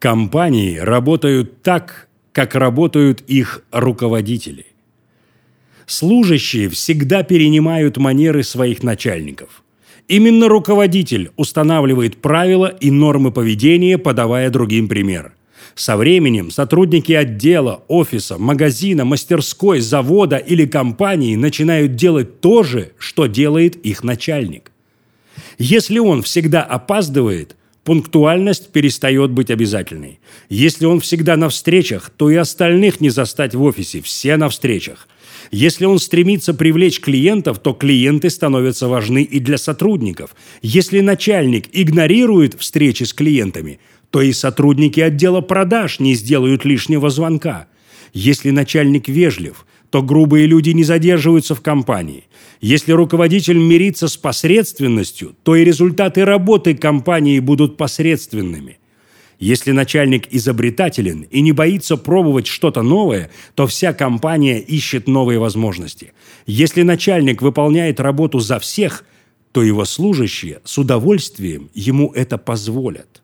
Компании работают так, как работают их руководители. Служащие всегда перенимают манеры своих начальников. Именно руководитель устанавливает правила и нормы поведения, подавая другим пример. Со временем сотрудники отдела, офиса, магазина, мастерской, завода или компании начинают делать то же, что делает их начальник. Если он всегда опаздывает, пунктуальность перестает быть обязательной. Если он всегда на встречах, то и остальных не застать в офисе, все на встречах. Если он стремится привлечь клиентов, то клиенты становятся важны и для сотрудников. Если начальник игнорирует встречи с клиентами, то и сотрудники отдела продаж не сделают лишнего звонка. Если начальник вежлив, то грубые люди не задерживаются в компании. Если руководитель мирится с посредственностью, то и результаты работы компании будут посредственными. Если начальник изобретателен и не боится пробовать что-то новое, то вся компания ищет новые возможности. Если начальник выполняет работу за всех, то его служащие с удовольствием ему это позволят.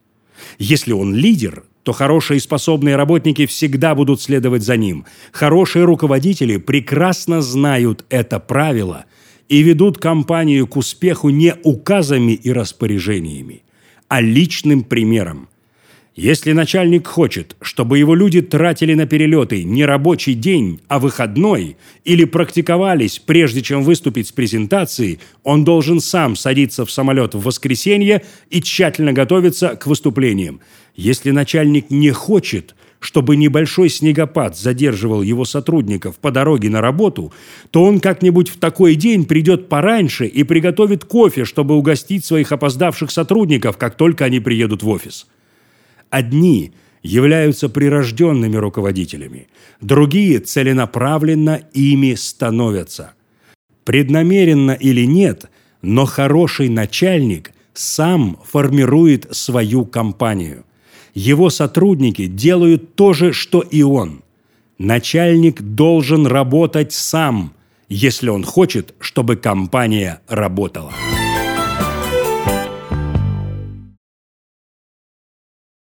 Если он лидер, то хорошие и способные работники всегда будут следовать за ним. Хорошие руководители прекрасно знают это правило и ведут компанию к успеху не указами и распоряжениями, а личным примером – если начальник хочет, чтобы его люди тратили на перелеты не рабочий день, а выходной, или практиковались, прежде чем выступить с презентацией, он должен сам садиться в самолет в воскресенье и тщательно готовиться к выступлениям. Если начальник не хочет, чтобы небольшой снегопад задерживал его сотрудников по дороге на работу, то он как-нибудь в такой день придет пораньше и приготовит кофе, чтобы угостить своих опоздавших сотрудников, как только они приедут в офис. Одни являются прирожденными руководителями, другие целенаправленно ими становятся. Преднамеренно или нет, но хороший начальник сам формирует свою компанию. Его сотрудники делают то же, что и он. Начальник должен работать сам, если он хочет, чтобы компания работала.